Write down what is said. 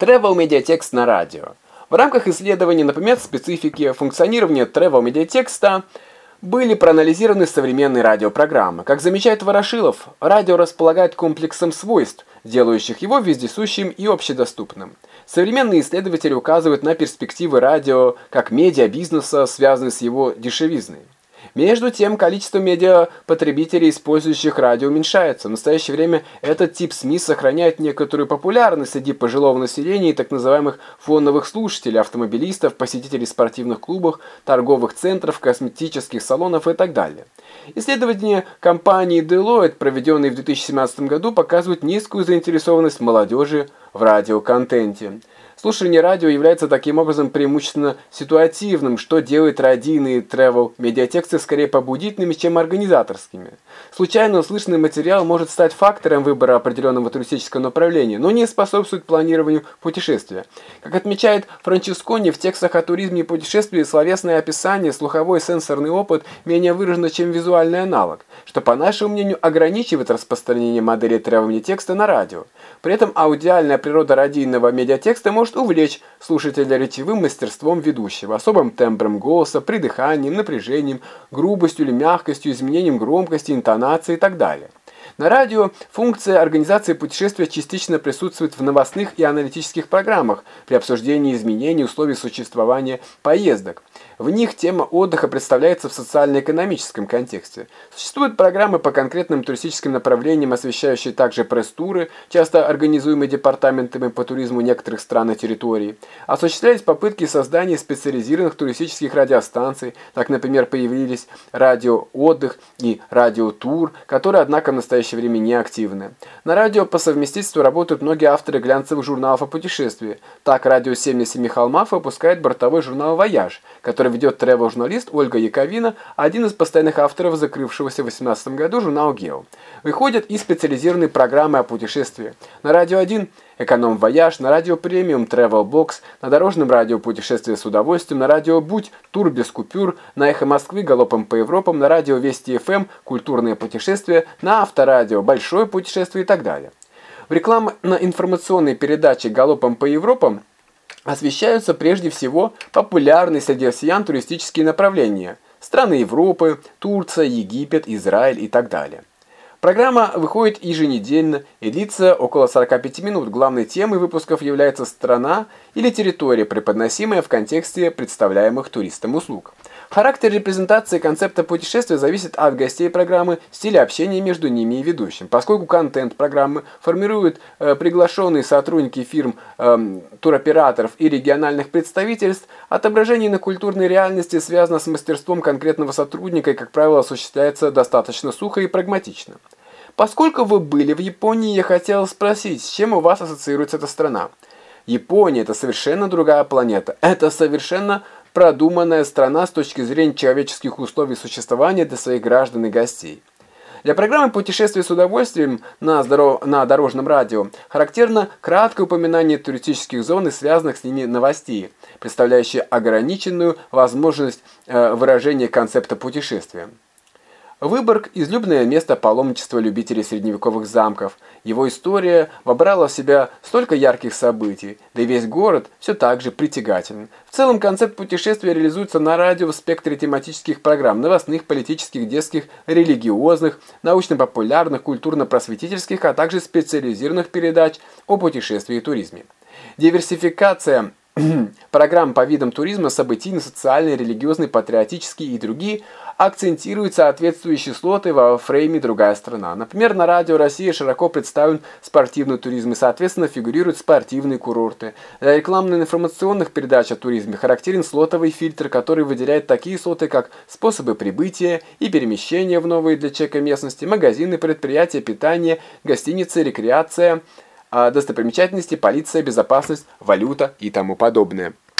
Travel медиатекст на радио. В рамках исследования на предмет специфики функционирования travel медиатекста были проанализированы современные радиопрограммы. Как замечает Ворошилов, радио располагает комплексом свойств, делающих его вездесущим и общедоступным. Современные исследователи указывают на перспективы радио как медиабизнеса, связанные с его дешевизной. Между тем, количество медиапотребителей, использующих радио, уменьшается. В настоящее время этот тип СМИ сохраняет некоторую популярность среди пожилого населения и так называемых фоновых слушателей, автомобилистов, посетителей спортивных клубов, торговых центров, косметических салонов и так далее. Исследования компании Deloitte, проведенные в 2017 году, показывают низкую заинтересованность молодежи в радиоконтенте. Слушание радио является таким образом преимущественно ситуативным, что делает радийные travel медиатексты скорее побудительными, чем организаторскими. Случайно услышанный материал может стать фактором выбора определенного туристического направления, но не способствует планированию путешествия. Как отмечает Франческони, в текстах о туризме и путешествии словесное описание, слуховой сенсорный опыт менее выражено, чем визуальный аналог, что, по нашему мнению, ограничивает распространение модели travel медиатекста на радио. При этом аудиальная природа радийного медиатекста может увлечь слушателя речевым мастерством ведущего, особым тембром голоса, придыханием, напряжением, грубостью или мягкостью, изменением громкости, интонации и так далее. На радио функция организации путешествия частично присутствует в новостных и аналитических программах при обсуждении изменений условий существования поездок. В них тема отдыха представляется в социально-экономическом контексте. Существуют программы по конкретным туристическим направлениям, освещающие также пресс-туры, часто организуемые департаментами по туризму некоторых стран и территорий. Осуществлялись попытки создания специализированных туристических радиостанций, так, например, появились радио-отдых и радио-тур, которые, однако, в настоящее время не активны. На радио по совместительству работают многие авторы глянцевых журналов о путешествии. Так, радио «Семь холмов» выпускает бортовой журнал «Вояж», который ведет travel-журналист Ольга Яковина, один из постоянных авторов закрывшегося в 2018 году журнала «Гео». Выходят и специализированные программы о путешествии. На радио 1 «Эконом-вояж», на радио «Премиум» «Travel Box», на дорожном радио «Путешествие с удовольствием», на радио «Будь», «Тур без купюр», на «Эхо Москвы», «Галопом по Европам», на радио «Вести ФМ», «Культурное путешествие», на авторадио «Большое путешествие» и так далее. В рекламно-информационной передаче «Галопом по Европам» освещаются прежде всего популярные среди россиян туристические направления – страны Европы, Турция, Египет, Израиль и так далее. Программа выходит еженедельно и длится около 45 минут. Главной темой выпусков является страна или территория, преподносимая в контексте представляемых туристам услуг. Характер репрезентации концепта путешествия зависит от гостей программы, стиля общения между ними и ведущим. Поскольку контент программы формируют э, приглашенные сотрудники фирм, э, туроператоров и региональных представительств, отображение на культурной реальности связано с мастерством конкретного сотрудника и, как правило, осуществляется достаточно сухо и прагматично. Поскольку вы были в Японии, я хотел спросить, с чем у вас ассоциируется эта страна? Япония – это совершенно другая планета. Это совершенно продуманная страна с точки зрения человеческих условий существования для своих граждан и гостей. Для программы «Путешествие с удовольствием» на, здоров... на дорожном радио характерно краткое упоминание туристических зон и связанных с ними новостей, представляющие ограниченную возможность э, выражения концепта путешествия. Выборг – излюбленное место паломничества любителей средневековых замков. Его история вобрала в себя столько ярких событий, да и весь город все так же притягателен. В целом концепт путешествия реализуется на радио в спектре тематических программ – новостных, политических, детских, религиозных, научно-популярных, культурно-просветительских, а также специализированных передач о путешествии и туризме. Диверсификация программ по видам туризма, событийный, социальный, религиозный, патриотический и другие – акцентируют соответствующие слоты во фрейме «Другая страна». Например, на радио России широко представлен спортивный туризм и, соответственно, фигурируют спортивные курорты. Для рекламно-информационных передач о туризме характерен слотовый фильтр, который выделяет такие слоты, как способы прибытия и перемещения в новые для человека местности, магазины, предприятия, питание, гостиницы, рекреация, достопримечательности, полиция, безопасность, валюта и тому подобное.